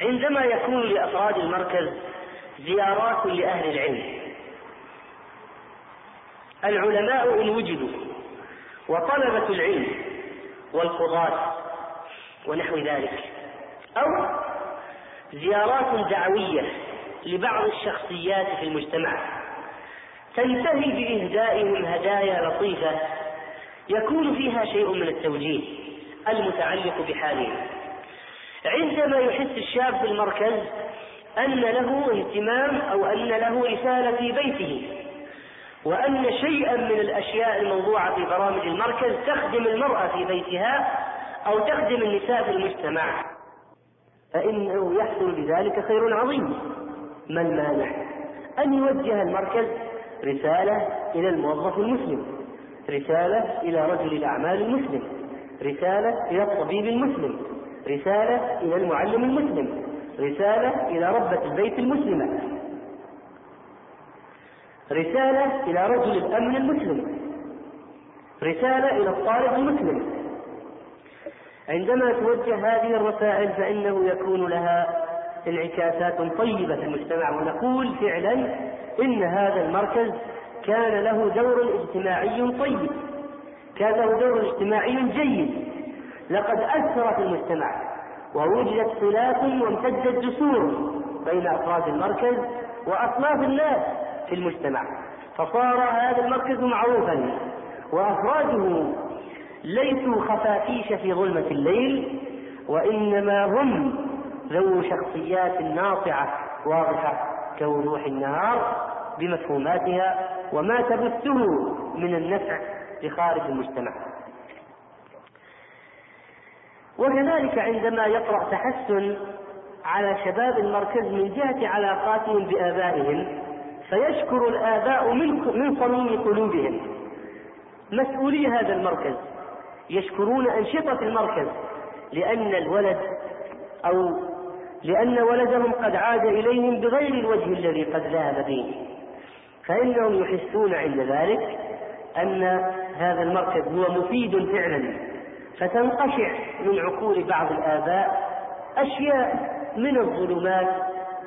عندما يكون لأفراد المركز زيارات لأهل العلم. العلماء إن وجدوا وطلبة العلم والقضاة ونحو ذلك أو زيارات دعوية لبعض الشخصيات في المجتمع تنتهي بإهدائهم هدايا لطيفة يكون فيها شيء من التوجيه المتعلق بحالهم. عندما يحس الشاب في المركز أن له اهتمام أو أن له رسالة في بيته وأن شيئا من الأشياء الموضوعة في برامج المركز تخدم المرأة في بيتها أو تخدم النساء في المجتمع. فإنه يحصل بذلك خير عظيم. ما المانع؟ أن يوجه المركز رسالة إلى الموظف المسلم رسالة إلى رجل الأعمال المسلم رسالة إلى الطبيب المسلم. رسالة إلى المعلم المسلم رسالة إلى ربة البيت المسلمة. رسالة إلى رجل الأمن المسلم. رسالة إلى الطالب المسلم. عندما توجه هذه الرسائل فإنه يكون لها انعكاسات طيبة في المجتمع ونقول فعلا إن هذا المركز كان له دور اجتماعي طيب كان له دور اجتماعي جيد. لقد أثر في المجتمع ووجدت صلات وامتدت جسور بين أفراد المركز وأصناف الناس في المجتمع فصار هذا المركز معروفا وأفراده ليسوا خفافيش في ظلمة الليل وإنما هم ذو شخصيات ناطعة واضحة كوضوح النهار بمفهوماتها وما تبثه من النفع لخارج المجتمع. وكذلك عندما يطرأ تحسن على شباب المركز من جهة علاقاتهم بآبائهم فيشكر الآباء من من صميم قلوبهم. مسؤولي هذا المركز. يشكرون أنشطة المركز. لأن الولد أو لأن ولدهم قد عاد إليهم بغير الوجه الذي قد ذهب به. فإنهم يحسون عند ذلك أن هذا المركز هو مفيد فعلا. فتنقشع من عقول بعض الآباء أشياء من الظلمات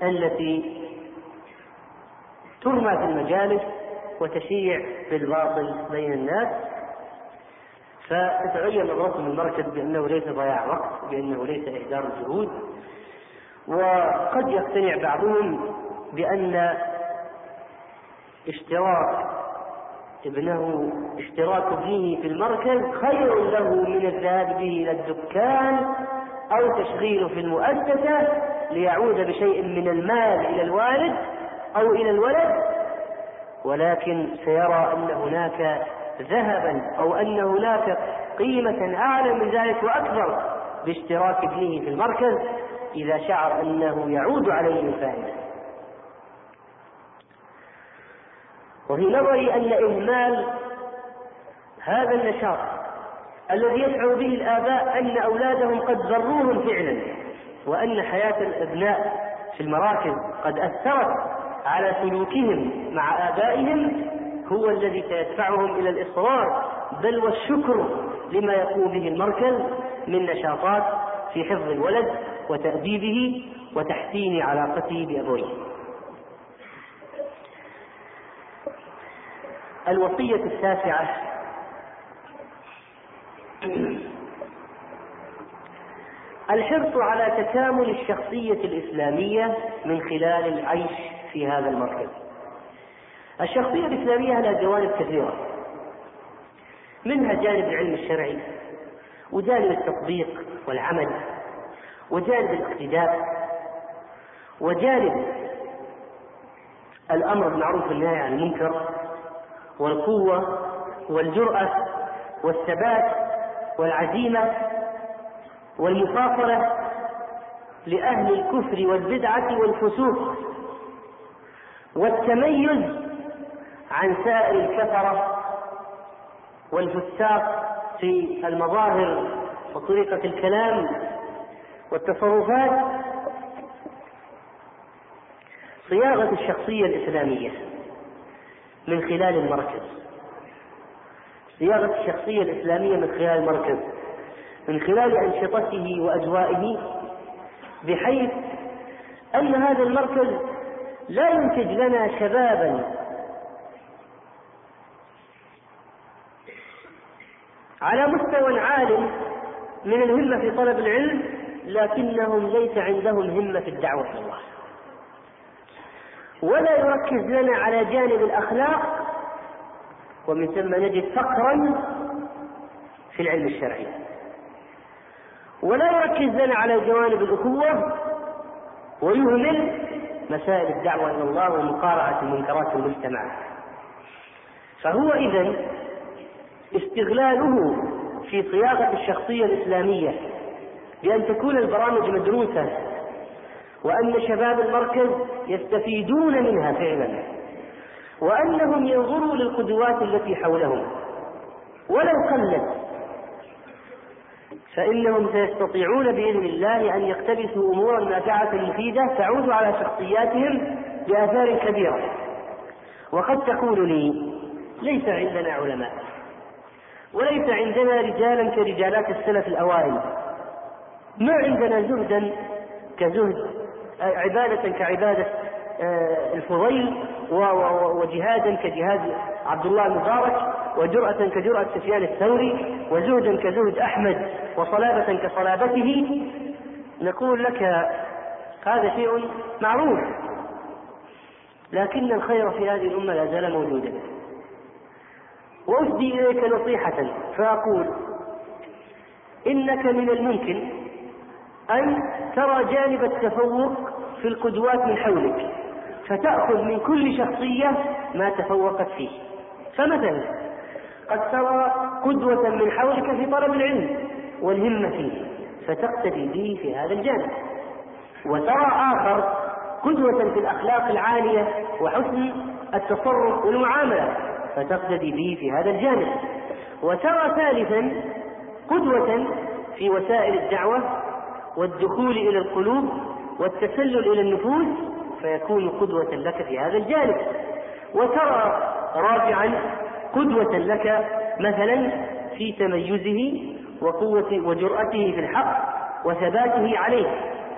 التي ترمى في المجالس وتشيع بالباطل بين الناس. فتتغير نظرتهم المركز بأنه ليس ضياع وقت بأنه ليس إهدار الجهود. وقد يقتنع بعضهم بأن اشتراك ابنه اشتراك ابنه في المركز خير له من الذهاب به إلى الدكان أو تشغيله في المؤسسة ليعود بشيء من المال إلى الوالد أو إلى الولد ولكن سيرى أن هناك ذهبا أو أن هناك قيمة أعلى من ذلك وأكبر باشتراك ابنه في المركز إذا شعر أنه يعود عليه الفائدة. وفي نظري أن إهمال هذا النشاط الذي يشعر به الآباء أن أولادهم قد ضروهم فعلا وأن حياة الأبناء في المراكز قد أثرت على سلوكهم مع آبائهم هو الذي سيدفعهم إلى الإصرار بل والشكر لما يقوم به المركز من نشاطات في حفظ الولد وتأديبه وتحسين علاقته بأبويه. الوصية التاسعة الحرص على تكامل الشخصية الإسلامية من خلال العيش في هذا المركز. الشخصية الإسلامية لها جوانب كثيرة. منها جانب العلم الشرعي، وجانب التطبيق والعمل، وجانب الاقتداء، وجانب الأمر بالمعروف والنهي عن المنكر، والقوة والجرأة والثبات والعزيمة والمفاصلة لأهل الكفر والبدعة والفسوق والتميز عن سائر الكفرة والفساق في المظاهر وطريقة الكلام والتصرفات صياغة الشخصية الإسلامية. من خلال المركز. صياغة الشخصية الإسلامية من خلال المركز. من خلال أنشطته وأجوائه بحيث أن هذا المركز لا ينتج لنا شبابا. على مستوى عال من الهمة في طلب العلم لكنهم ليس عندهم همة في الدعوة إلى الله. ولا يركز لنا على جانب الأخلاق ومن ثم نجد فقرا في العلم الشرعي. ولا يركز لنا على جوانب الأخوة ويهمل مسائل الدعوة إلى الله ومقارعة المنكرات المجتمع. فهو إذا استغلاله في صياغة الشخصية الإسلامية بأن تكون البرامج مدروسة وأن شباب المركز يستفيدون منها فعلا وأنهم ينظروا للقدوات التي حولهم. ولو قلت فإنهم سيستطيعون بإذن الله أن يقتبسوا أمورا نافعة مفيدة تعود على شخصياتهم بآثار كبيرة. وقد تقول لي ليس عندنا علماء وليس عندنا رجالا كرجالات السلف الأوائل. ما عندنا زهدا كزهد عبادة كعبادة آه، الفضيل وجهادا كجهاد عبد الله المبارك وجرأة كجرأة سفيان الثوري وزهدا كزهد أحمد وصلابة كصلابته. نقول لك هذا شيء معروف لكن الخير في هذه الأمة لا زال موجودا. وأسدي إليك نصيحة فأقول إنك من الممكن أن ترى جانب التفوق في القدوات من حولك فتأخذ من كل شخصية ما تفوقت فيه. فمثلا قد ترى قدوة من حولك في طلب العلم والهمة فيه فتقتدي به في هذا الجانب. وترى آخر قدوة في الأخلاق العالية وحسن التصرف والمعاملة فتقتدي به في هذا الجانب. وترى ثالثا قدوة في وسائل الدعوة والدخول إلى القلوب والتسلل إلى النفوس فيكون قدوة لك في هذا الجانب. وترى رابعا قدوة لك مثلا في تميزه وقوة وجرأته في الحق وثباته عليه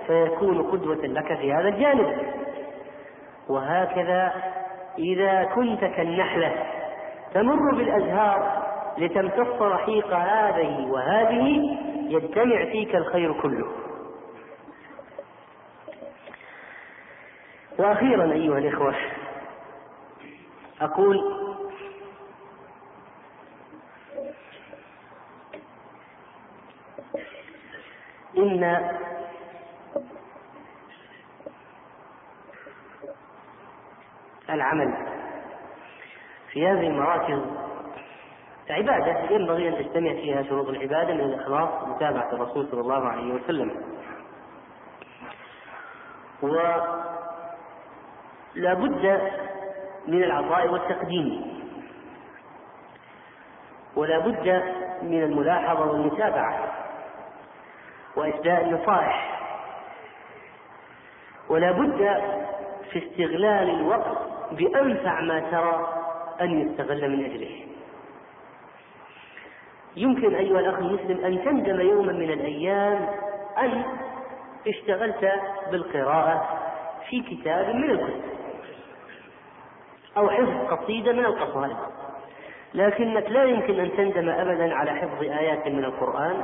فيكون قدوة لك في هذا الجانب. وهكذا إذا كنت كالنحلة تمر بالأزهار لتمتص رحيق هذه وهذه يجتمع فيك الخير كله. وأخيرا أيها الإخوة أقول إن العمل في هذه المراكز عبادة ينبغي أن تجتمع فيها شروط العبادة من الإخلاص ومتابعة الرسول صلى الله عليه وسلم. و لا بد من العطاء والتقديم. ولا بد من الملاحظة والمتابعة. وإسداء النصائح. ولا بد في استغلال الوقت بأنفع ما ترى أن يستغل من أجله. يمكن أيها الأخ المسلم أن تندم يوما من الأيام أن اشتغلت بالقراءة في كتاب من الكتب أو حفظ قصيدة من القصائد. لكنك لا يمكن أن تندم أبدا على حفظ آيات من القرآن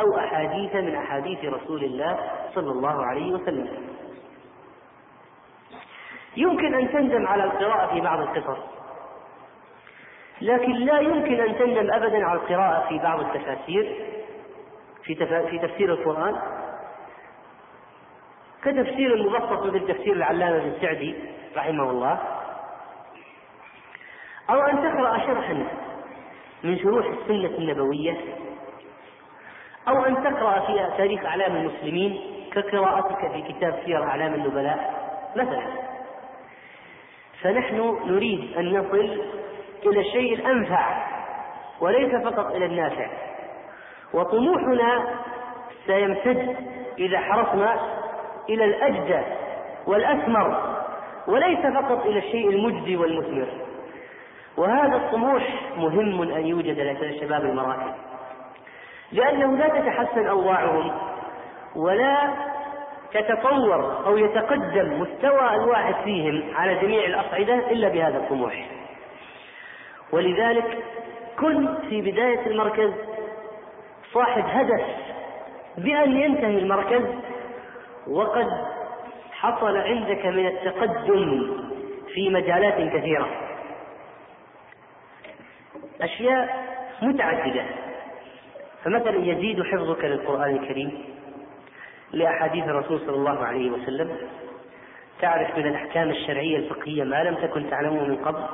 أو أحاديث من أحاديث رسول الله صلى الله عليه وسلم. يمكن أن تندم على القراءة في بعض القصص. لكن لا يمكن أن تندم أبدا على القراءة في بعض التفاسير في, في تفسير القرآن. كتفسير المبسط مثل تفسير العلامة بن سعدي رحمه الله. أو أن تقرأ شرحا من شروح السنة النبوية. أو أن تقرأ في تاريخ أعلام المسلمين كقراءتك في كتاب سير أعلام النبلاء مثلا. فنحن نريد أن نصل إلى الشيء الأنفع وليس فقط إلى النافع وطموحنا سيمتد إذا حرصنا إلى الأجدى والأثمر وليس فقط إلى الشيء المجدي والمثمر. وهذا الطموح مهم أن يوجد لدى شباب المراكز لأنه لا تتحسن أوضاعهم ولا تتطور أو يتقدم مستوى الواحد فيهم على جميع الأصعدة إلا بهذا الطموح. ولذلك كن في بداية المركز صاحب هدف بأن ينتهي المركز وقد حصل عندك من التقدم في مجالات كثيرة. أشياء متعددة. فمثلا يزيد حفظك للقرآن الكريم لأحاديث الرسول صلى الله عليه وسلم. تعرف من الأحكام الشرعية الفقهية ما لم تكن تعلمه من قبل؟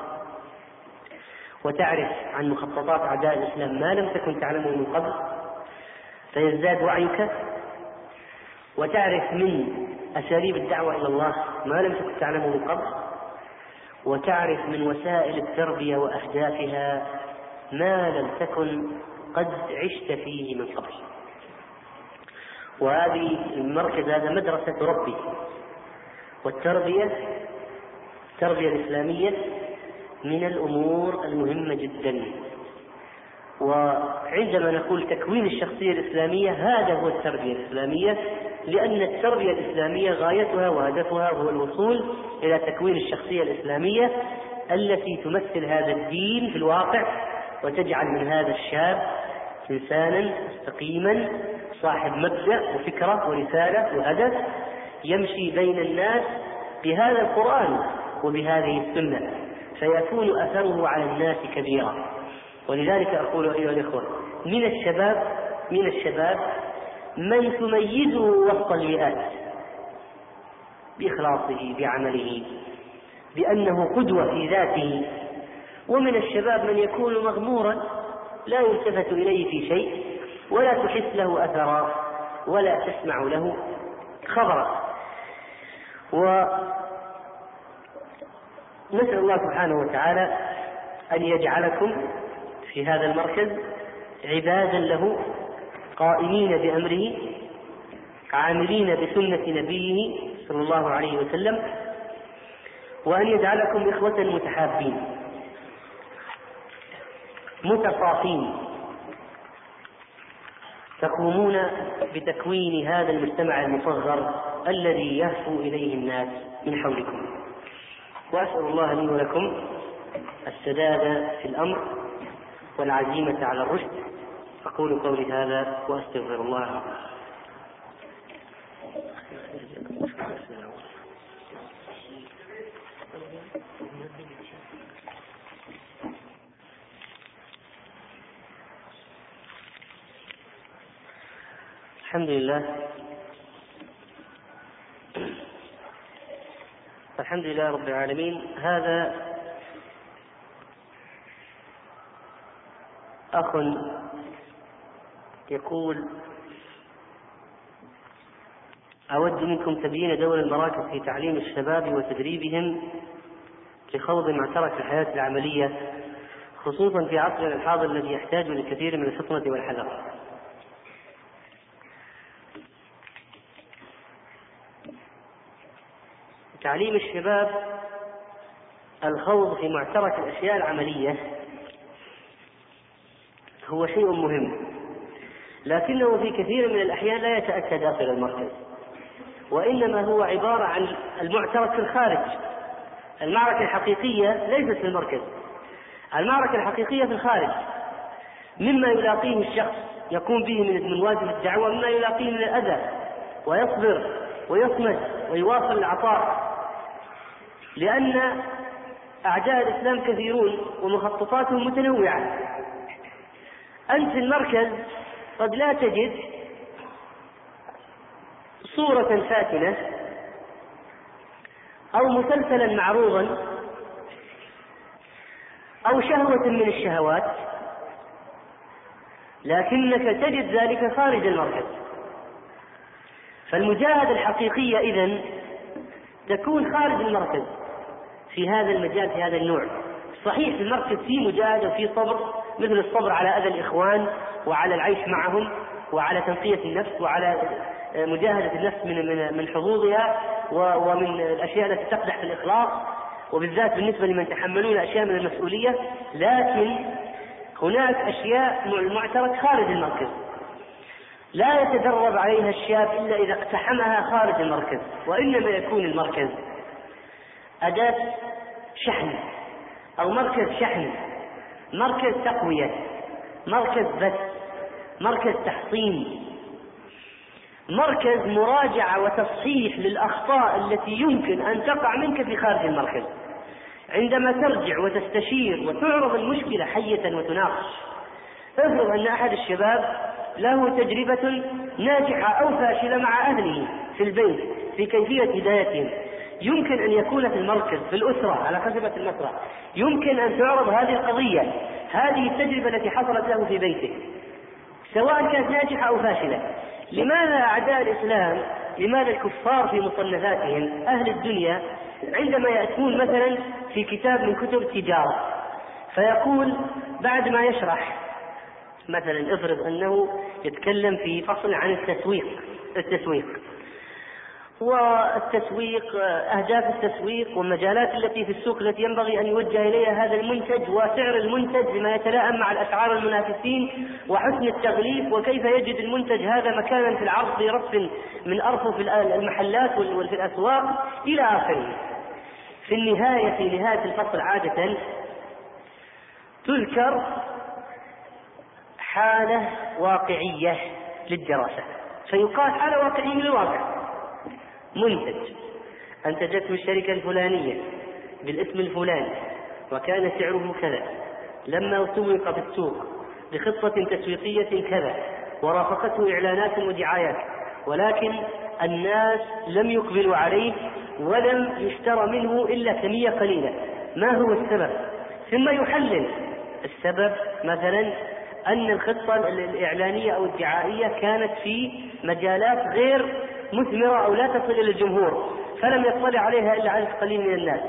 وتعرف عن مخططات أعداء الإسلام ما لم تكن تعلمه من قبل فيزداد وعيك. وتعرف من أساليب الدعوة إلى الله ما لم تكن تعلمه من قبل. وتعرف من وسائل التربية وأهدافها ما لم تكن قد عشت فيه من قبل. وهذه المركز هذا مدرسة تربي والتربية التربية الإسلامية من الأمور المهمة جدا. وعندما نقول تكوين الشخصية الإسلامية هذا هو التربية الإسلامية لأن التربية الإسلامية غايتها وهدفها هو الوصول إلى تكوين الشخصية الإسلامية التي تمثل هذا الدين في الواقع وتجعل من هذا الشاب إنسانا مستقيما صاحب مبدأ وفكرة ورسالة وهدف يمشي بين الناس بهذا القرآن وبهذه السنة. فيكون أثره على الناس كبيرا. ولذلك أقول أيها الإخوة من الشباب من الشباب من تميزه وسط المئات بإخلاصه بعمله بأنه قدوة في ذاته. ومن الشباب من يكون مغمورا لا يلتفت إليه في شيء ولا تحس له أثرا ولا تسمع له خبرا. ونسأل الله سبحانه وتعالى أن يجعلكم في هذا المركز عبادا له قائمين بأمره عاملين بسنة نبيه صلى الله عليه وسلم وأن يجعلكم إخوة متحابين متصافين تقومون بتكوين هذا المجتمع المصغر الذي يهفو إليه الناس من حولكم. وأسأل الله لي ولكم السداد في الأمر والعزيمة على الرشد. أقول قولي هذا وأستغفر الله. الحمد لله. الحمد لله رب العالمين. هذا أخ يقول أود منكم تبيين دور المراكز في تعليم الشباب وتدريبهم لخوض معترك الحياة العملية خصوصا في عصرنا الحاضر الذي يحتاج لكثير من الفطنة والحذر. تعليم الشباب الخوض في معترك الأشياء العملية هو شيء مهم. لكنه في كثير من الأحيان لا يتاتى داخل المركز. وإنما هو عبارة عن المعترك في الخارج. المعركة الحقيقية ليست في المركز. المعركة الحقيقية في الخارج. مما يلاقيه الشخص يقوم به من واجب الدعوة مما يلاقيه من الأذى. ويصبر ويصمد ويواصل العطاء. لأن أعداء الإسلام كثيرون ومخططاتهم متنوعة. أنت في المركز قد لا تجد صورة فاتنة أو مسلسلا معروضا أو شهوة من الشهوات لكنك تجد ذلك خارج المركز. فالمجاهدة الحقيقية إذن تكون خارج المركز. في هذا المجال في هذا النوع. صحيح في المركز في مجاهده وفي صبر مثل الصبر على أذى الإخوان وعلى العيش معهم وعلى تنقية النفس وعلى مجاهدة النفس من من من حظوظها ومن الأشياء التي تقدح في الإخلاص. وبالذات بالنسبة لمن تحملون أشياء من المسؤولية. لكن هناك أشياء معترك خارج المركز. لا يتدرب عليها الشاب إلا إذا اقتحمها خارج المركز وإنما يكون المركز. أداة شحن أو مركز شحن مركز تقوية مركز بث مركز تحصين مركز مراجعة وتصحيح للأخطاء التي يمكن أن تقع منك في خارج المركز. عندما ترجع وتستشير وتعرض المشكلة حية وتناقش افرض أن أحد الشباب له تجربة ناجحة أو فاشلة مع أهله في البيت في كيفية هدايتهم يمكن أن يكون في المركز في الأسرة على خشبة المسرح. يمكن أن تعرض هذه القضية هذه التجربة التي حصلت له في بيته. سواء كانت ناجحة أو فاشلة. لماذا أعداء الإسلام لماذا الكفار في مصنفاتهم أهل الدنيا عندما يأتون مثلا في كتاب من كتب التجارة فيقول بعد ما يشرح مثلا افرض أنه يتكلم في فصل عن التسويق التسويق. والتسويق أهداف التسويق والمجالات التي في السوق التي ينبغي أن يوجه إليها هذا المنتج وسعر المنتج لما يتلائم مع الأسعار المنافسين وحسن التغليف وكيف يجد المنتج هذا مكانا في العرض في رف من أرفف المحلات وفي الأسواق إلى آخره. في النهاية في نهاية الفصل عادة تذكر حالة واقعية للدراسة. فيقال حالة واقعية للواقع منتج. أنتجته الشركة الفلانية بالاسم الفلاني وكان سعره كذا. لما سوق في السوق بخطة تسويقية كذا ورافقته إعلانات ودعايات ولكن الناس لم يقبلوا عليه ولم يشترى منه إلا كمية قليلة. ما هو السبب؟ ثم يحلل. السبب مثلا أن الخطة الإعلانية أو الدعائية كانت في مجالات غير مثمرة أو لا تصل إلى الجمهور فلم يطلع عليها إلا عدد قليل من الناس.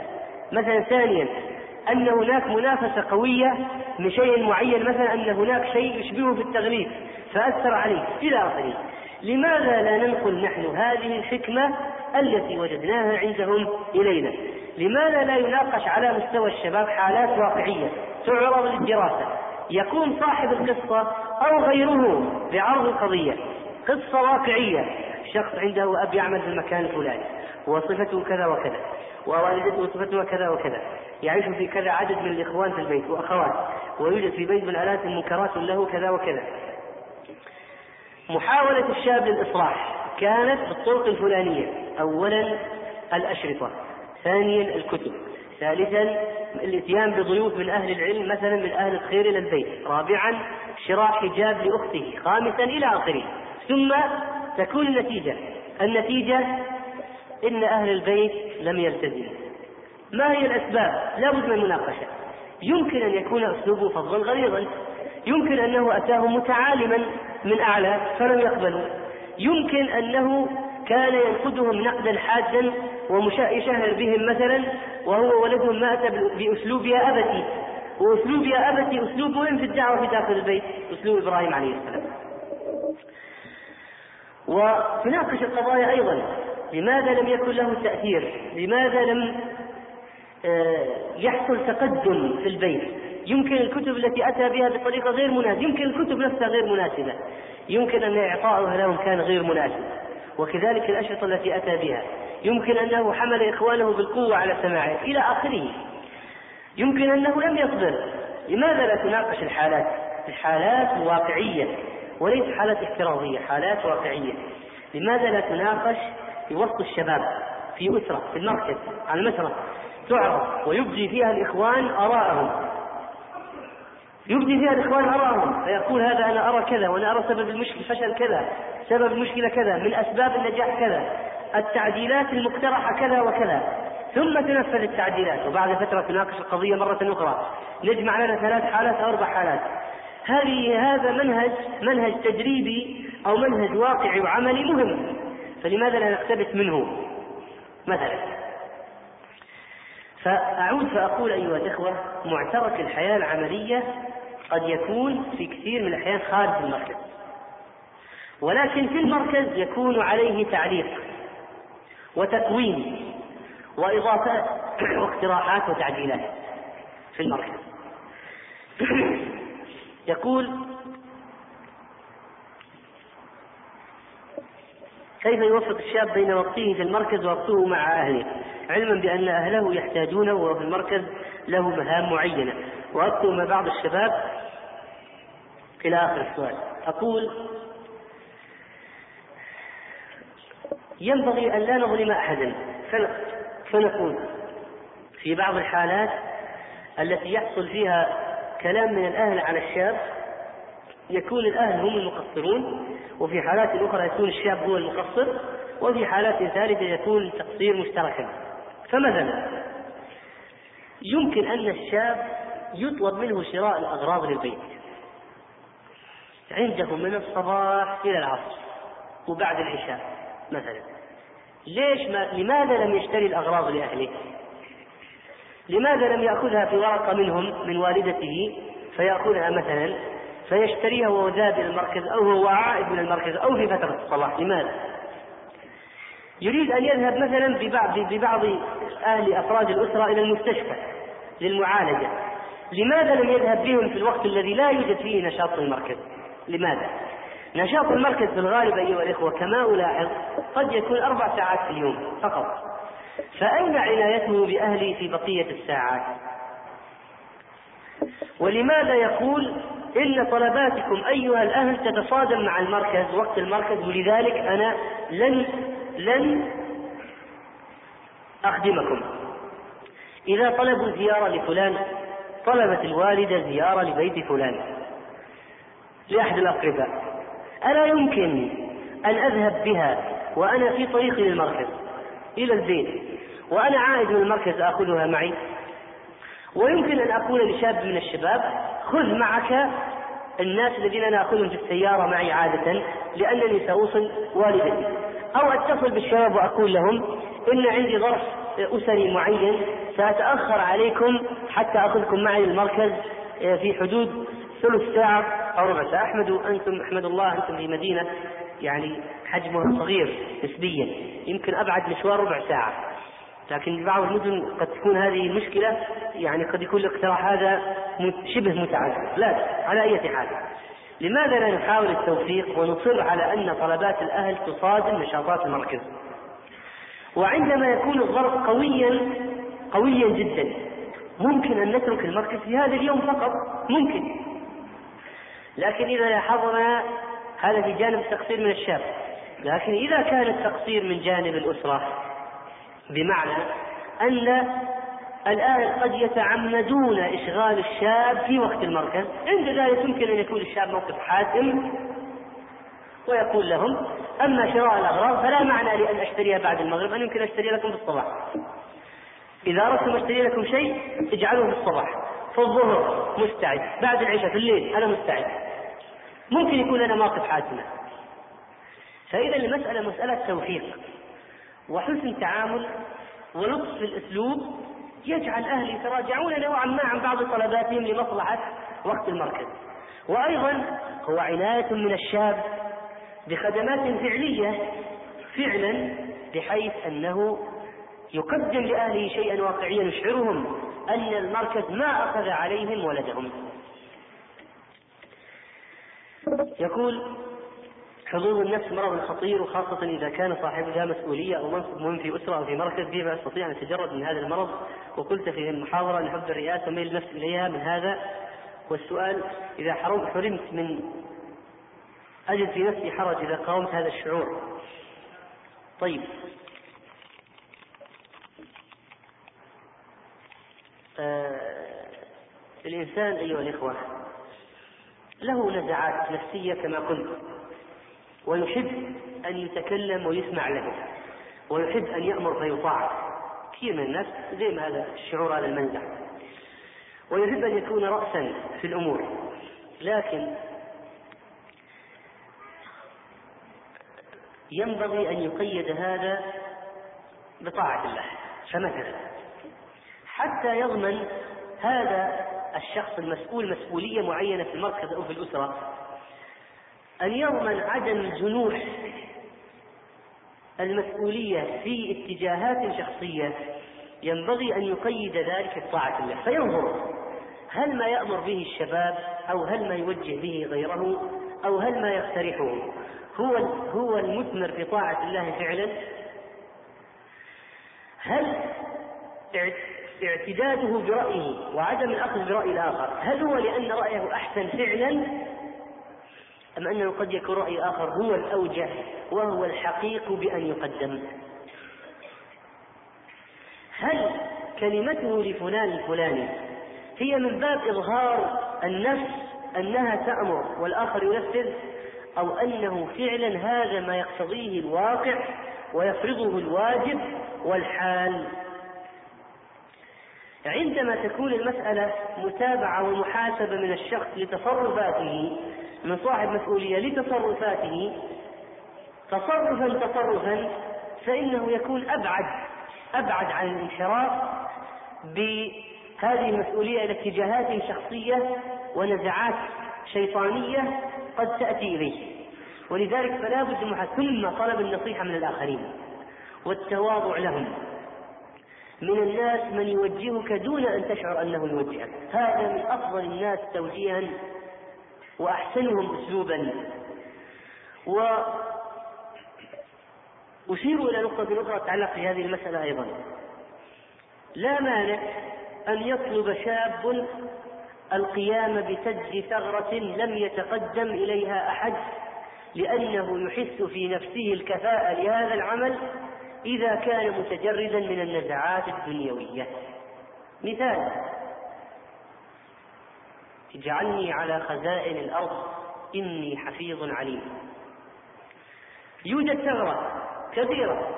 مثلا ثانيا أن هناك منافسة قوية من شيء معين مثلا أن هناك شيء يشبهه في التغليف فأثر عليه إلى آخره. لماذا لا ننقل نحن هذه الحكمة التي وجدناها عندهم إلينا؟ لماذا لا يناقش على مستوى الشباب حالات واقعية تعرض للدراسة؟ يقوم صاحب القصة أو غيره بعرض القضية. قصة واقعية شخص عنده أب يعمل في المكان الفلاني وصفته كذا وكذا ووالدته صفتها كذا وكذا يعيش في كذا عدد من الإخوان في البيت وأخوات ويوجد في بيت من آلات منكرات له كذا وكذا. محاولة الشاب للإصلاح كانت بالطرق الفلانية. أولا الأشرطة ثانيا الكتب ثالثا الاتيان بضيوف من أهل العلم مثلا من أهل الخير إلى البيت رابعا شراء حجاب لأخته خامسا إلى آخره ثم تكون النتيجة. النتيجة إن أهل البيت لم يلتزموا. ما هي الأسباب؟ لا بد من المناقشة يمكن أن يكون أسلوبه فظا غليظا. يمكن أنه أتاهم متعالما من أعلى فلم يقبلوا. يمكن أنه كان ينقدهم نقدا حادا ويشهر بهم مثلا وهو ولدهم ما أتى بأسلوب يا أبتي. وأسلوب يا أبتي أسلوب مهم في الدعوة في داخل البيت أسلوب إبراهيم عليه السلام. وتناقش القضايا أيضا لماذا لم يكن له تأثير؟ لماذا لم آه، يحصل تقدم في البيت؟ يمكن الكتب التي أتى بها بطريقة غير مناسبة يمكن الكتب نفسها غير مناسبة. يمكن أن إعطاؤها لهم كان غير مناسب وكذلك الأشرطة التي أتى بها. يمكن أنه حمل إخوانه بالقوة على سماعه إلى آخره. يمكن أنه لم يصبر. لماذا لا تناقش الحالات؟ الحالات واقعية. وليس حالات افتراضية حالات واقعية. لماذا لا تناقش في وسط الشباب في أسرة في المركز على المسرح؟ تعرض ويبدي فيها الإخوان آراءهم يبدي فيها الإخوان آراءهم فيقول هذا أنا أرى كذا وأنا أرى سبب المشكلة فشل كذا سبب المشكلة كذا من أسباب النجاح كذا التعديلات المقترحة كذا وكذا. ثم تنفذ التعديلات وبعد فترة تناقش القضية مرة أخرى. نجمع لنا ثلاث حالات أو أربع حالات. هذه هذا منهج منهج تجريبي أو منهج واقعي وعملي مهم. فلماذا لا نقتبس منه؟ مثلا. فأعود فأقول أيها الإخوة معترك الحياة العملية قد يكون في كثير من الأحيان خارج المركز. ولكن في المركز يكون عليه تعليق وتكوين وإضافات واقتراحات وتعديلات في المركز. يقول كيف يوفق الشاب بين وقته في المركز ووقته مع أهله؟ علما بأن أهله يحتاجونه وهو في المركز له مهام معينة. وأكتب مع بعض الشباب إلى آخر السؤال. أقول ينبغي أن لا نظلم أحدا. فنقول في بعض الحالات التي يحصل فيها كلام من الأهل على الشاب يكون الأهل هم المقصرون وفي حالات أخرى يكون الشاب هو المقصر وفي حالات ثالثة يكون التقصير مشتركا. فمثلا يمكن أن الشاب يطلب منه شراء الأغراض للبيت. عنده من الصباح إلى العصر وبعد العشاء مثلا. ليش ما لماذا لم يشتري الأغراض لأهله؟ لماذا لم يأخذها في ورقة منهم من والدته فيأخذها مثلا فيشتريها وهو ذاهب إلى المركز أو هو عائد من المركز أو في فترة الصلاة لماذا؟ يريد أن يذهب مثلا ببعض ببعض أهل أفراد الأسرة إلى المستشفى للمعالجة لماذا لم يذهب بهم في الوقت الذي لا يوجد فيه نشاط في المركز؟ لماذا؟ نشاط المركز في الغالب أيها الإخوة كما ألاحظ قد يكون أربع ساعات في اليوم فقط فأين عنايته بأهله في بقية الساعات؟ ولماذا يقول إن طلباتكم أيها الأهل تتصادم مع المركز وقت المركز؟ ولذلك أنا لن لن أخدمكم. إذا طلبوا زيارة لفلان طلبت الوالدة زيارة لبيت فلان لأحد الأقرباء. ألا يمكن أن أذهب بها وأنا في طريقي للمركز؟ إلى البيت. وأنا عائد من المركز آخذها معي. ويمكن أن أقول لشاب من الشباب. خذ معك الناس الذين ناخذهم في السيارة معي عادة لأنني سأوصل والدتي أو أتصل بالشباب وأقول لهم إن عندي ظرف أسري معين سأتأخر عليكم حتى أخذكم معي للمركز آه، في حدود ثلث ساعة أو ربع ساعة. أحمدوا أنتم أحمد الله أنتم في مدينة. يعني حجمها صغير نسبيا يمكن أبعد مشوار ربع ساعة. لكن بعض المدن قد تكون هذه المشكلة يعني قد يكون الاقتراح هذا شبه متعذر لا على أي حال. لماذا لا نحاول التوفيق ونصر على أن طلبات الأهل تصادم نشاطات المركز؟ وعندما يكون الظرف قويا قويا جدا ممكن أن نترك المركز في هذا اليوم فقط. ممكن. لكن إذا لاحظنا هذا في جانب التقصير من الشاب. لكن إذا كان التقصير من جانب الأسرة بمعنى أن الآن قد يتعمدون إشغال الشاب في وقت المركز. عند ذلك يمكن أن يكون الشاب موقف حاسم ويقول لهم أما شراء الأغراض فلا معنى لي أن أشتريها بعد المغرب أنا يمكن أشتري لكم في الصباح. إذا أردتم أشتري لكم شيء اجعلوه في الصباح. في الظهر مستعد. بعد العشاء في الليل أنا مستعد. ممكن يكون لنا موقف حاسمة فإذا المسألة مسألة توفيق وحسن تعامل ولطف في الأسلوب يجعل أهل يتراجعون نوعا ما عن بعض طلباتهم لمصلحة وقت المركز. وأيضا هو عناية من الشاب بخدمات فعلية فعلا بحيث أنه يقدم لأهله شيئا واقعيا يشعرهم أن المركز ما أخذ عليهم ولدهم. يقول حظوظ النفس مرض خطير وخاصة إذا كان صاحب ذا مسؤولية أو منصب مهم في أسرة أو في مركز. بما يستطيع أن يتجرد من هذا المرض. وقلت في المحاضرة أن حب الرئاسة ميل النفس إليها من هذا. والسؤال إذا حرمت من أجد في نفسي حرج إذا قاومت هذا الشعور. طيب. آه الإنسان أيها الإخوة له نزعات نفسية كما قلت ويحب أن يتكلم ويسمع له. ويحب أن يأمر فيطاع كثير من الناس زي ما هذا الشعور هذا المنزع. ويحب أن يكون رأسا في الأمور. لكن ينبغي أن يقيد هذا بطاعة الله. فمثلا حتى يضمن هذا الشخص المسؤول مسؤولية معينة في المركز أو في الأسرة أن يضمن عدم الجنوح المسؤولية في اتجاهات شخصية ينبغي أن يقيد ذلك بطاعة الله فينظر هل ما يأمر به الشباب أو هل ما يوجه به غيره أو هل ما يقترحه هو هو المثمر في طاعة الله فعلا؟ هل اعتداده برأيه وعدم الأخذ برأي الآخر. هل هو لأن رأيه أحسن فعلا؟ أم أنه قد يكون رأي آخر هو الأوجه وهو الحقيق بأن يقدم؟ هل كلمته لفلان الفلاني هي من باب إظهار النفس أنها تأمر والآخر ينفذ أو أنه فعلا هذا ما يقتضيه الواقع ويفرضه الواجب والحال؟ عندما تكون المسألة متابعة ومحاسبة من الشخص لتصرفاته من صاحب مسؤولية لتصرفاته تصرفا تصرفا فإنه يكون أبعد أبعد عن الانحراف بهذه المسؤولية إلى اتجاهات شخصية ونزعات شيطانية قد تأتي إليه. ولذلك فلا بد ثم طلب النصيحة من الآخرين والتواضع لهم. من الناس من يوجهك دون أن تشعر أنه يوجهك. هذا من أفضل الناس توجيها وأحسنهم أسلوبا. و أشير إلى نقطة أخرى تتعلق في هذه المسألة أيضا. لا مانع أن يطلب شاب القيام بسد ثغرة لم يتقدم إليها أحد لأنه يحس في نفسه الكفاءة لهذا العمل إذا كان متجردا من النزعات الدنيوية. مثال اجعلني على خزائن الأرض إني حفيظ عليم. يوجد ثغرة كبيرة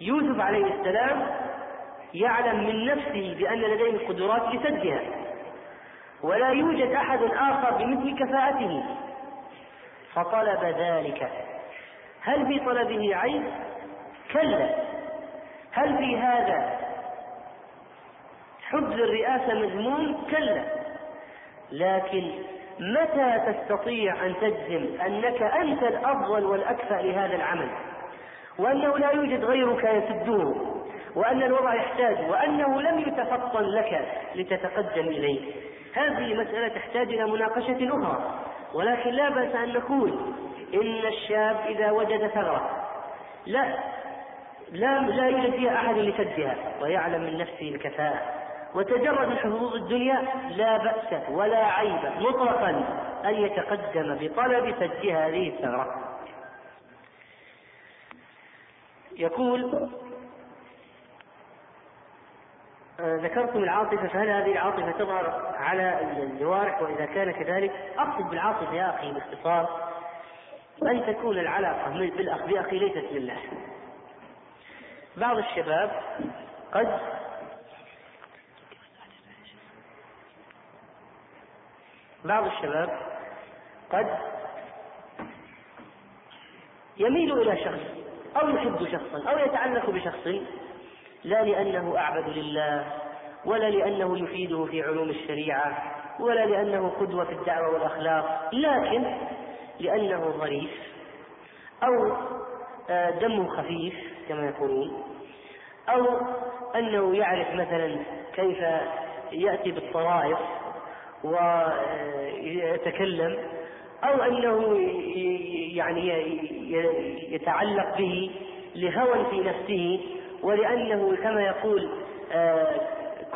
يوسف عليه السلام يعلم من نفسه بأن لديه القدرات لسدها. ولا يوجد أحد آخر بمثل كفاءته. فطلب ذلك. هل في طلبه عيب؟ كلا. هل في هذا حب الرئاسة مذموم؟ كلا. لكن متى تستطيع أن تجزم أنك أنت الأفضل والأكفأ لهذا العمل؟ وأنه لا يوجد غيرك يسده وأن الوضع يحتاج وأنه لم يتفطن لك لتتقدم إليه هذه مسألة تحتاج إلى مناقشة أخرى. ولكن لا بأس أن نقول إن الشاب إذا وجد ثغرة. لا لا لا يوجد فيها أحد لسدها ويعلم من نفسه الكفاءة. وتجرد حظوظ الدنيا لا بأس ولا عيب مطلقا أن يتقدم بطلب سد هذه الثغرة. يقول آه، ذكرتم العاطفة فهل هذه العاطفة تظهر على الجوارح؟ وإذا كان كذلك أقصد بالعاطفة يا أخي باختصار أن تكون العلاقة بالأخ بأخي ليست لله. بعض الشباب قد بعض الشباب قد يميل إلى شخص أو يحب شخصا أو يتعلق بشخص لا لأنه أعبد لله ولا لأنه يفيده في علوم الشريعة ولا لأنه قدوة في الدعوة والأخلاق لكن لأنه ظريف أو آه، دمه خفيف كما يقولون أو أنه يعرف مثلا كيف يأتي بالطرائف ويتكلم أو أنه يعني يتعلق به لهوى في نفسه ولأنه كما يقول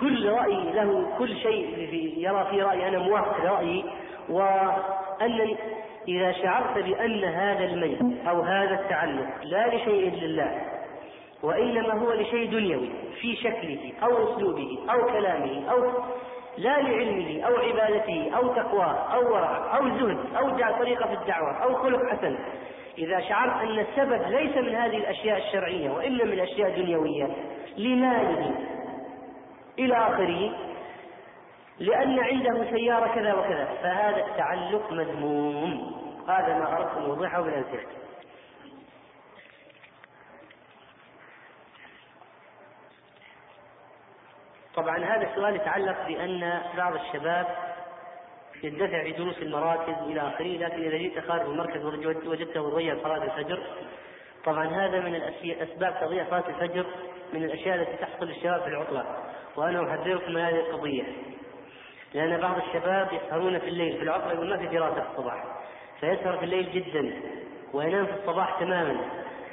كل رأي له كل شيء يرى في رأي أنا موافق لرأيي وأنني إذا شعرت بأن هذا الميل أو هذا التعلق لا لشيء لله وإنما هو لشيء دنيوي في شكله أو أسلوبه أو كلامه أو لا لعلمه أو عبادته أو تقواه أو ورع أو زهد أو طريقة في الدعوة أو خلق حسن. إذا شعرت أن السبب ليس من هذه الأشياء الشرعية وإلا من الأشياء الدنيوية لماله إلى آخره لأن عنده سيارة كذا وكذا فهذا التعلق مذموم. هذا ما أردت أن أوضحه بالأمثلة طبعا هذا السؤال يتعلق بأن بعض الشباب يدفع في دروس المراكز إلى آخره لكن إذا جئت خارج المركز وجدته يضيع صلاة الفجر. طبعا هذا من أسباب تضييع صلاة الفجر من الأشياء التي تحصل للشباب في العطلة. وأنا أحذركم من هذه القضية. لأن بعض الشباب يسهرون في الليل في العطلة يقول ما في دراسة في الصباح. فيسهر في الليل جدا وينام في الصباح تماما.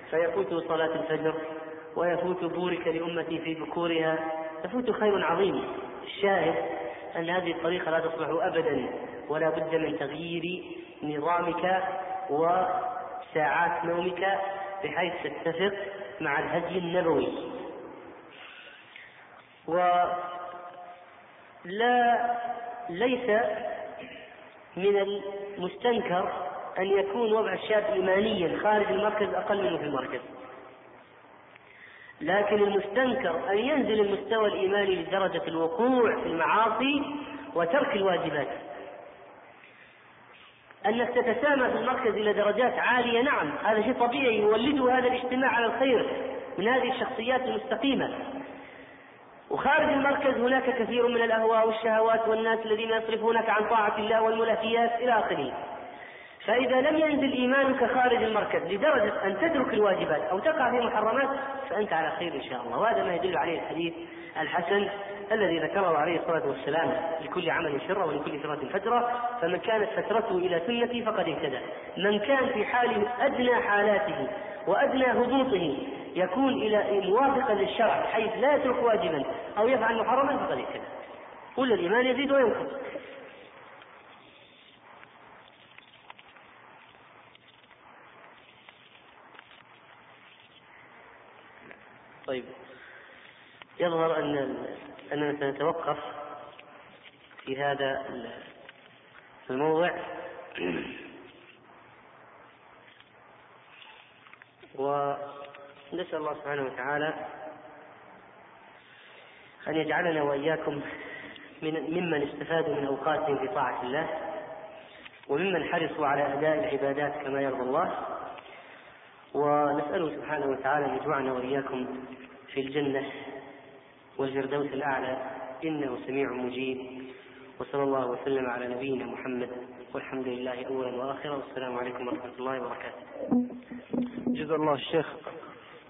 فيفوته صلاة الفجر ويفوت بورك لأمتي في بكورها. يفوت خير عظيم. الشاهد أن هذه الطريقة لا تصلح أبدا ولا بد من تغيير نظامك وساعات نومك بحيث تتفق مع الهدي النبوي. ولا ليس من المستنكر أن يكون وضع الشاب إيمانيا. خارج المركز أقل منه في المركز. لكن المستنكر أن ينزل المستوى الإيماني لدرجة الوقوع في المعاصي وترك الواجبات. أنك تتسامى في المركز إلى درجات عالية نعم هذا شيء طبيعي يولده هذا الاجتماع على الخير من هذه الشخصيات المستقيمة. وخارج المركز هناك كثير من الأهواء والشهوات والناس الذين يصرفونك عن طاعة الله والملهيات إلى آخره. فإذا لم ينزل إيمانك خارج المركز لدرجة أن تترك الواجبات أو تقع في محرمات فأنت على خير إن شاء الله. وهذا ما يدل عليه الحديث الحسن الذي ذكره عليه الصلاة والسلام لكل عمل شرة ولكل سرة فترة فمن كانت فترته إلى سنتي فقد اهتدى. من كان في حال أدنى حالاته وأدنى هبوطه يكون إلى موافقا للشرع بحيث لا يترك واجبا أو يفعل محرما فقد اهتدى. كل الإيمان يزيد وينقص. طيب يظهر أن أننا سنتوقف في هذا الموضع. ونسأل الله سبحانه وتعالى أن يجعلنا وإياكم من ممن استفادوا من أوقاتهم في طاعة الله وممن حرصوا على أداء العبادات كما يرضى الله. ونسأله سبحانه وتعالى أن يجمعنا وإياكم في الجنة والفردوس الأعلى. إنه سميع مجيب. وصلى الله وسلم على نبينا محمد. والحمد لله أولا وآخرا. والسلام عليكم ورحمة الله وبركاته. جزا الله الشيخ.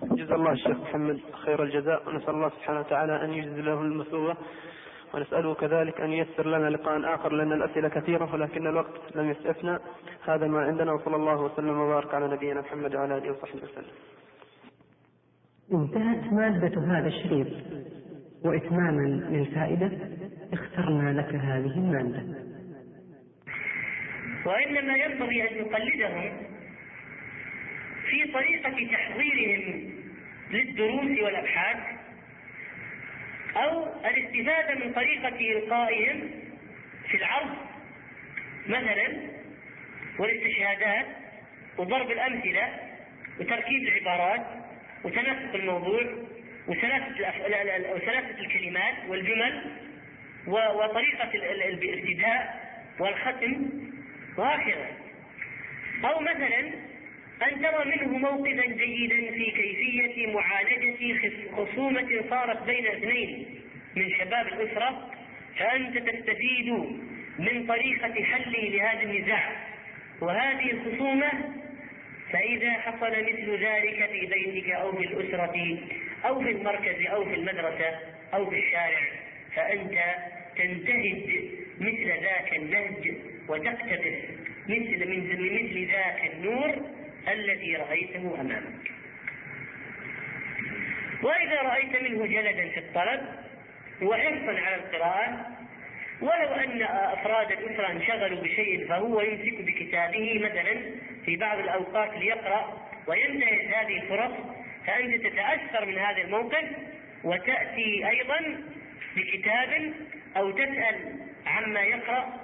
جزا الله الشيخ محمد خير الجزاء. ونسأل الله سبحانه وتعالى أن يجزي له المثوبة. ونسأله كذلك أن ييسر لنا لقاء آخر لأن الأسئلة كثيرة ولكن الوقت لم يسعفنا هذا ما عندنا وصلى الله وسلم وبارك على نبينا محمد وعلى آله وصحبه وسلم. انتهت مادة هذا الشريط وإتماما للفائدة اخترنا لك هذه المادة. وإنما ينبغي أن نقلدهم في طريقة تحضيرهم للدروس والأبحاث. أو الاستفادة من طريقة إلقائهم في العرض مثلا والاستشهادات وضرب الأمثلة وتركيب العبارات وتناسق الموضوع وسلاسة الكلمات والجمل وطريقة الابتداء والختم وهكذا. أو مثلا أن ترى منه موقفا جيدا في كيفية معالجة خصومة صارت بين اثنين. من شباب الأسرة فأنت تستفيد من طريقة حله لهذا النزاع. وهذه الخصومة فإذا حصل مثل ذلك في بيتك أو في الأسرة أو في المركز أو في المدرسة أو في الشارع فأنت تنتهج مثل ذاك النهج وتقتبس مثل من مثل ذاك النور الذي رأيته أمامك. وإذا رأيت منه جلدا في الطلب وحرصا على القراءة ولو أن أفراد الأسرة انشغلوا بشيء فهو يمسك بكتابه مثلا في بعض الأوقات ليقرأ وينتهز هذه الفرص فأنت تتأثر من هذا الموقف وتأتي أيضا بكتاب أو تسأل عما يقرأ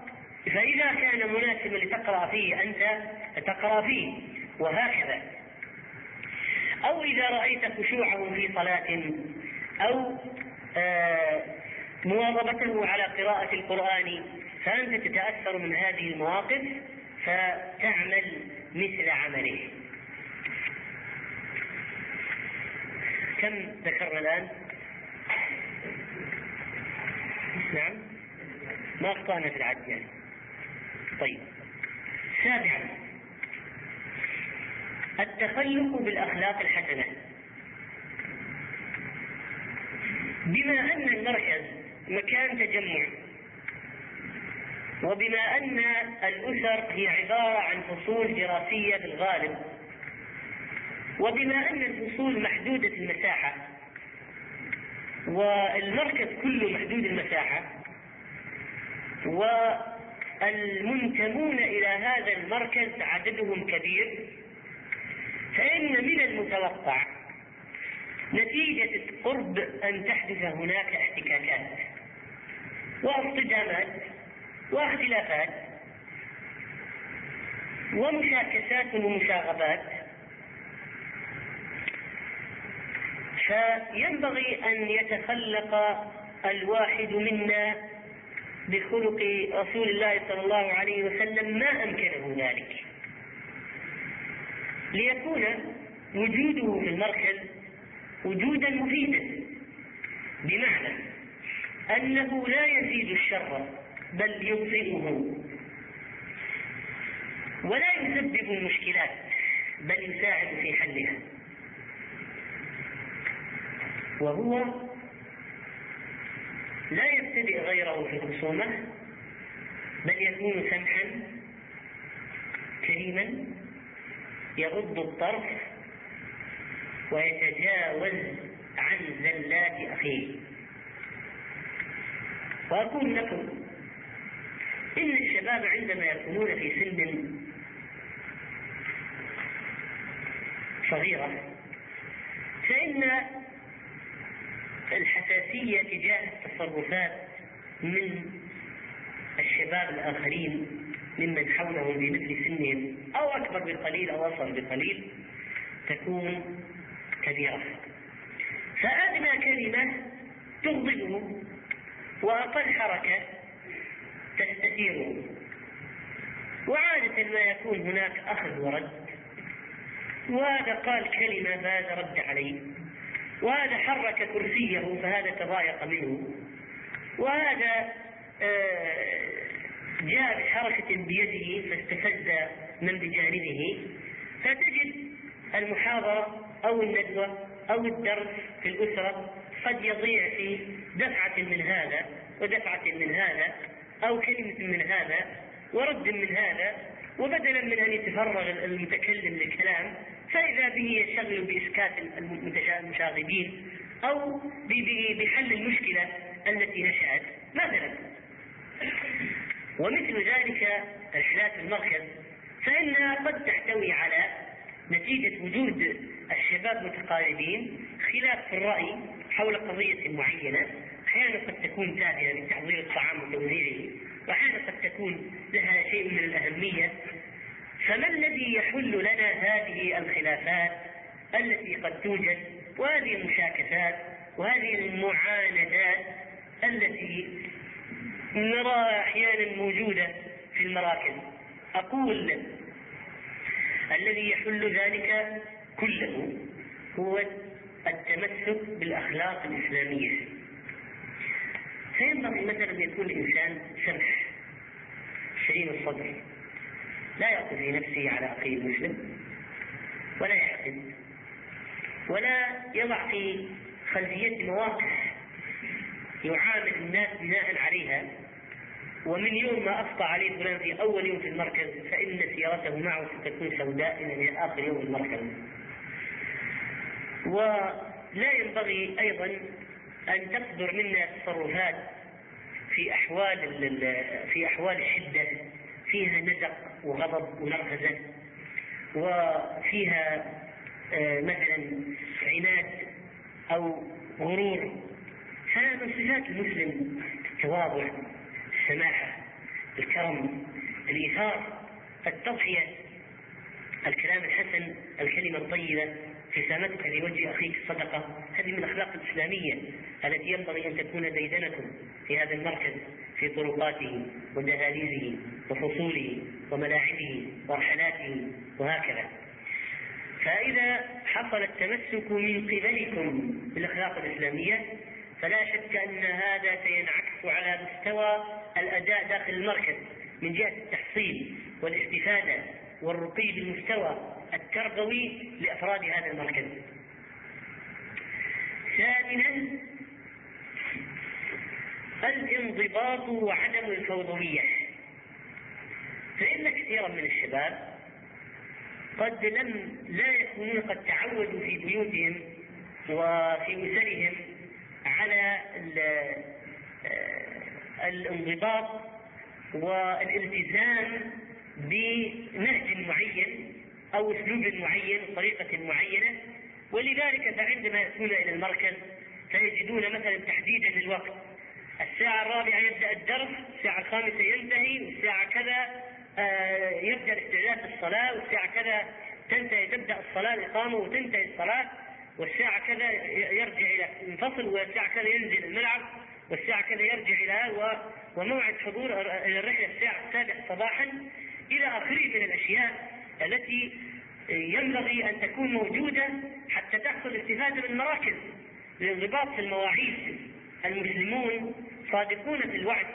فإذا كان مناسبا لتقرأ فيه أنت تقرأ فيه. وهكذا. أو إذا رأيت خشوعه في صلاة أو آه مواظبته على قراءة القرآن فأنت تتأثر من هذه المواقف فتعمل مثل عمله. كم ذكرنا الآن؟ نعم؟ ما أخطأنا في العد يعني. طيب. سابعا. التخلق بالأخلاق الحسنة. بما أن المركز مكان تجمع وبما أن الأسر هي عبارة عن فصول دراسية في الغالب وبما أن الفصول محدودة المساحة والمركز كله محدود المساحة والمنتمون إلى هذا المركز عددهم كبير فإن من المتوقع نتيجة قرب أن تحدث هناك احتكاكات واصطدامات واختلافات ومشاكسات ومشاغبات فينبغي أن يتخلق الواحد منا بخلق رسول الله صلى الله عليه وسلم ما أمكنه ذلك. ليكون وجوده في المركز وجودا مفيدا. بمعنى أنه لا يزيد الشر بل يبطئه. ولا يسبب المشكلات بل يساعد في حلها. وهو لا يبتدئ غيره في الخصومة بل يكون سمحا كريما يغض الطرف ويتجاوز عن زلات أخيه. وأقول لكم إن الشباب عندما يكونون في سن صغيرة فإن الحساسية تجاه التصرفات من الشباب الآخرين ممن حولهم بمثل سنهم أو أكبر بقليل أو أصغر بقليل تكون كبيرة. فأدنى كلمة تغضبه وأقل حركة تستثيره. وعادة ما يكون هناك أخذ ورد وهذا قال كلمة فهذا رد عليه. وهذا حرك كرسيه فهذا تضايق منه. وهذا آه، جاء بحركة بيده فاستفز من بجانبه فتجد المحاضرة أو الندوة أو الدرس في الأسرة قد يضيع في دفعة من هذا ودفعة من هذا أو كلمة من هذا ورد من هذا وبدلا من أن يتفرغ المتكلم للكلام فإذا به يشتغل بإسكات المشاغبين أو بحل المشكلة التي نشأت. مثلا ومثل ذلك رحلات المركز فإنها قد تحتوي على نتيجة وجود الشباب متقاربين خلاف في الرأي حول قضية معينة. أحيانا قد تكون تابعة لتحضير الطعام وتوزيعه وأحيانا قد تكون لها شيء من الأهمية. فما الذي يحل لنا هذه الخلافات التي قد توجد وهذه المشاكسات وهذه المعاندات التي نراها أحيانا موجودة في المراكز. أقول الذي يحل ذلك كله هو التمسك بالأخلاق الإسلامية. فينبغي مثلا أن يكون الإنسان سمح سليم الصدر لا يأخذ في نفسه على أخيه المسلم ولا يحقد ولا يضع في خلفيته مواقف يعامل الناس بناء عليها. ومن يوم ما أخطأ عليه فلان في أول يوم في المركز فإن سيارته معه ستكون سوداء إلى آخر يوم في المركز. ولا ينبغي أيضا أن تصدر منا تصرفات في أحوال في أحوال الشدة فيها نزق وغضب ونرفزة وفيها آه، مثلا عناد أو غرور. هذا من صفات المسلم التواضع. السماحة الكرم الإيثار التضحية الكلام الحسن الكلمة الطيبة ابتسامتك في وجه أخيك الصدقة. هذه من الأخلاق الإسلامية التي ينبغي أن تكون ديدنكم في هذا المركز في طرقاته ودهاليزه وفصوله وملاعبه ورحلاته وهكذا. فإذا حصل التمسك من قبلكم بالأخلاق الإسلامية فلا شك أن هذا سينعكس على مستوى الأداء داخل المركز من جهة التحصيل والاستفادة والرقي بالمستوى التربوي لأفراد هذا المركز. ثامنا الانضباط وعدم الفوضوية. فإن كثيرا من الشباب قد لم لا يكونون قد تعودوا في بيوتهم وفي أسرهم على الانضباط والالتزام بنهج معين أو أسلوب معين وطريقة معينة. ولذلك فعندما يأتون إلى المركز فيجدون مثلا تحديدا للوقت. الساعة الرابعة يبدأ الدرس الساعة الخامسة ينتهي والساعة كذا آه، يبدأ الاستعداد للصلاة والساعة كذا تنتهي تبدأ الصلاة الإقامة وتنتهي الصلاة والساعة كذا يرجع إلى ينفصل والساعة كذا ينزل الملعب. والساعة كذا يرجع إلى وموعد حضور الرحلة الساعة السابعة صباحا إلى آخره من الأشياء التي ينبغي أن تكون موجودة حتى تحصل استفادة من المراكز الانضباط في المواعيد المسلمون صادقون في الوعد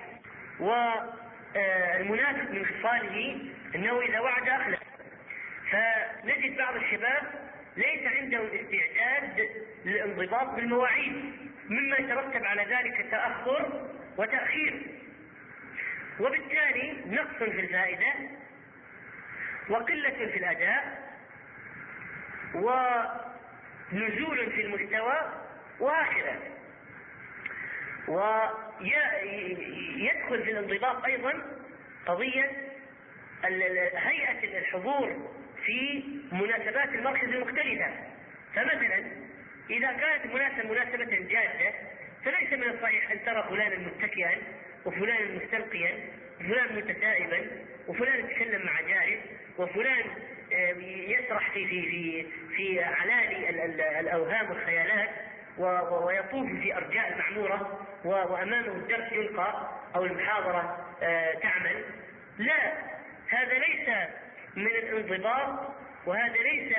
والمنافق من خصاله أنه إذا وعد أخلف فنجد بعض الشباب ليس عنده الاستعداد للانضباط بالمواعيد. مما يترتب على ذلك تأخر وتأخير. وبالتالي نقص في الفائدة وقلة في الأداء ونزول في المستوى وهكذا ويدخل في الانضباط أيضا قضية هيئة الحضور في مناسبات المركز المختلفة. فمثلا إذا كانت المناسبة مناسبة جادة فليس من الصحيح أن ترى فلانا متكئا وفلانا مستلقيا وفلان متسائبا وفلان يتكلم مع جاري وفلان آه، يسرح في في في في علالي الأوهام والخيالات ويطوف في أرجاء المعمورة وأمامه الدرس يلقى أو المحاضرة آه، تعمل. لا هذا ليس من الانضباط وهذا ليس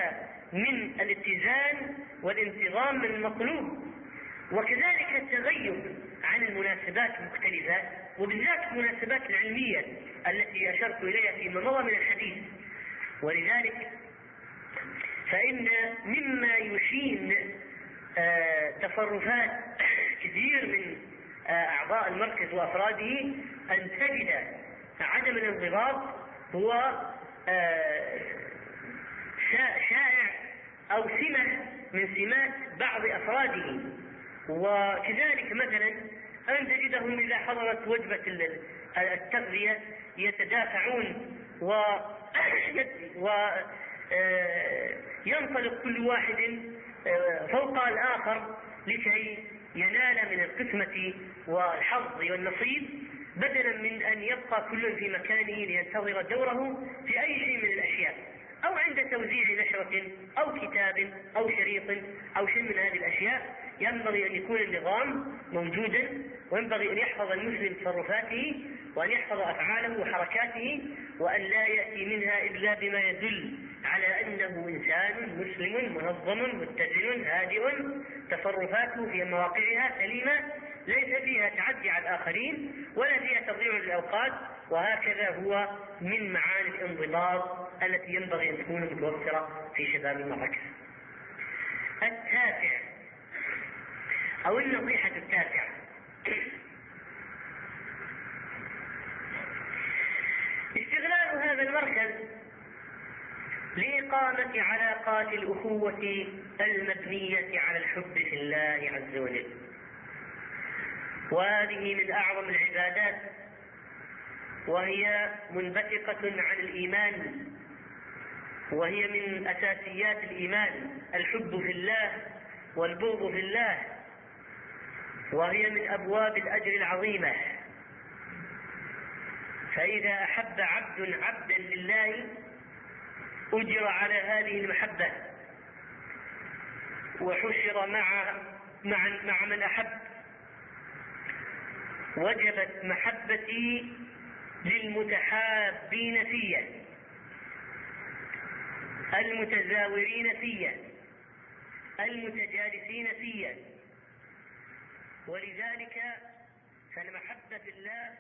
من الاتزان والانتظام المطلوب. وكذلك التغيب عن المناسبات المختلفة وبالذات المناسبات العلمية التي أشرت إليها فيما مضى من الحديث. ولذلك فإن مما يشين آه تصرفات كثير من آه أعضاء المركز وأفراده أن تجد عدم الانضباط هو آه شائع أو سمة من سمات بعض أفراده. وكذلك مثلا أن تجدهم إذا حضرت وجبة التغذية يتدافعون و وينطلق كل واحد آه، فوق الآخر لكي ينال من القسمة والحظ والنصيب بدلا من أن يبقى كل في مكانه لينتظر دوره في أي شيء من الأشياء. أو عند توزيع نشرة أو كتاب أو شريط أو شيء من هذه الأشياء ينبغي أن يكون النظام موجودا وينبغي أن يحفظ المسلم تصرفاته وأن يحفظ أفعاله وحركاته وأن لا يأتي منها إلا بما يدل على أنه إنسان مسلم منظم متزن هادئ. تصرفاته في مواقعها سليمة ليس فيها تعدي على الآخرين ولا فيها تضييع للأوقات وهكذا هو من معاني الانضباط التي ينبغي أن تكون متوفرة في شباب المركز التاسع أو النصيحة التاسعة استغلال هذا المركز لإقامة علاقات الأخوة المبنية على الحب في الله عز وجل. وهذه من أعظم العبادات وهي منبثقة عن الإيمان وهي من أساسيات الإيمان الحب في الله والبغض في الله. وهي من أبواب الأجر العظيمة. فإذا أحب عبد عبدا لله أجر على هذه المحبة. وحشر مع مع مع من أحب. وجبت محبتي للمتحابين فيا. المتزاورين فيا. المتجالسين فيا. ولذلك فالمحبة في الله